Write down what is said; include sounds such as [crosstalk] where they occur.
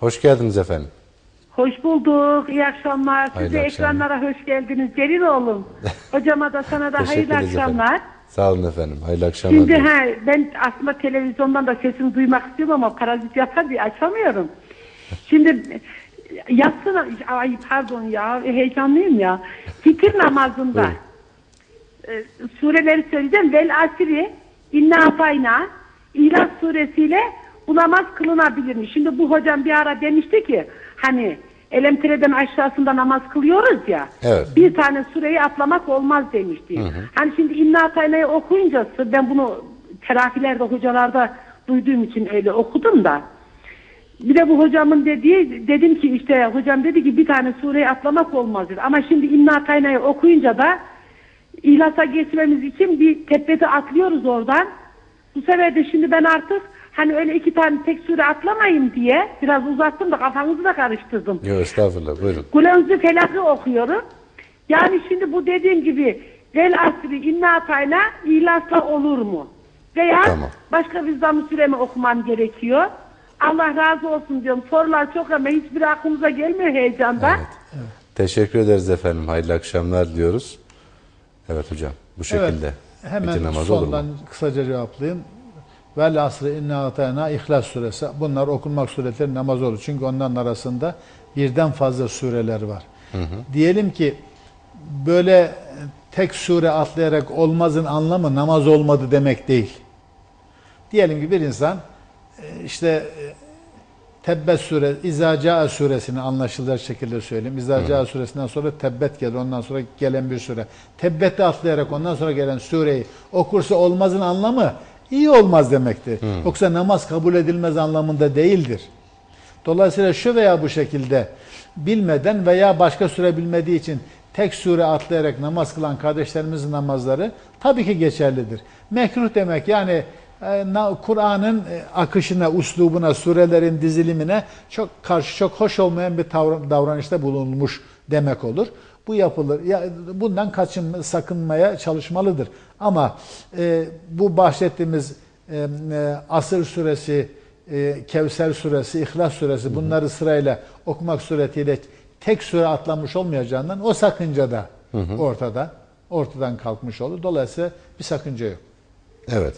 Hoş geldiniz efendim. Hoş bulduk. İyi akşamlar. Size Hayırlı akşamlar. ekranlara hoş geldiniz. Celil oğlum. Hocama da sana da [laughs] Teşekkür hayırlı ederiz akşamlar. efendim. Sağ olun efendim. Hayırlı akşamlar. Şimdi he, ben aslında televizyondan da sesini duymak istiyorum ama parazit yapar diye açamıyorum. [laughs] Şimdi yatsana, ay pardon ya heyecanlıyım ya. Fikir [laughs] namazında e, sureleri söyleyeceğim. Vel asri, inna atayna, İhlas suresiyle bu namaz kılınabilir mi? Şimdi bu hocam bir ara demişti ki hani elemtireden aşağısında namaz kılıyoruz ya. Evet. Bir tane sureyi atlamak olmaz demişti. Hani şimdi inna ataynayı okuyunca ben bunu terafilerde hocalarda duyduğum için öyle okudum da. Bir de bu hocamın dediği dedim ki işte hocam dedi ki bir tane sureyi atlamak olmazdır. Ama şimdi İnna Atayna'yı okuyunca da İhlas'a geçmemiz için bir tepeti atlıyoruz oradan. Bu sefer de şimdi ben artık hani öyle iki tane tek sure atlamayayım diye biraz uzattım da kafanızı da karıştırdım. Yok estağfurullah buyurun. Kulağınızı felakı okuyorum. Yani şimdi bu dediğim gibi vel asri inna ihlasla olur mu? Veya Tamam. başka bir zam süremi okumam gerekiyor. Allah razı olsun diyorum. Sorular çok ama hiçbir aklımıza gelmiyor heyecandan. Teşekkür ederiz efendim. Hayırlı akşamlar diyoruz. Evet hocam. Bu şekilde. Hemen sondan kısaca cevaplayayım. Vel asrı inna atayna İhlas suresi. Bunlar okunmak suretleri namaz olur. Çünkü onların arasında birden fazla sureler var. Diyelim ki böyle tek sure atlayarak olmazın anlamı namaz olmadı demek değil. Diyelim ki bir insan e, işte e, Tebbet sure, İzaca suresini anlaşılır şekilde söyleyeyim. İzaca suresinden sonra Tebbet gelir. Ondan sonra gelen bir sure. Tebbet'i atlayarak ondan sonra gelen sureyi okursa olmazın anlamı iyi olmaz demektir. Yoksa namaz kabul edilmez anlamında değildir. Dolayısıyla şu veya bu şekilde bilmeden veya başka süre bilmediği için tek sure atlayarak namaz kılan kardeşlerimizin namazları tabii ki geçerlidir. Mekruh demek yani Kur'an'ın e, akışına, uslubuna, surelerin dizilimine çok karşı çok hoş olmayan bir davranışta bulunmuş demek olur. Bu yapılır. Ya, bundan kaçınma, sakınmaya çalışmalıdır. Ama e, bu bahsettiğimiz e, e, Asır suresi, e, Kevser suresi, İhlas suresi bunları sırayla okumak suretiyle tek sure atlanmış olmayacağından o sakınca da ortada. Ortadan kalkmış olur. Dolayısıyla bir sakınca yok. Evet.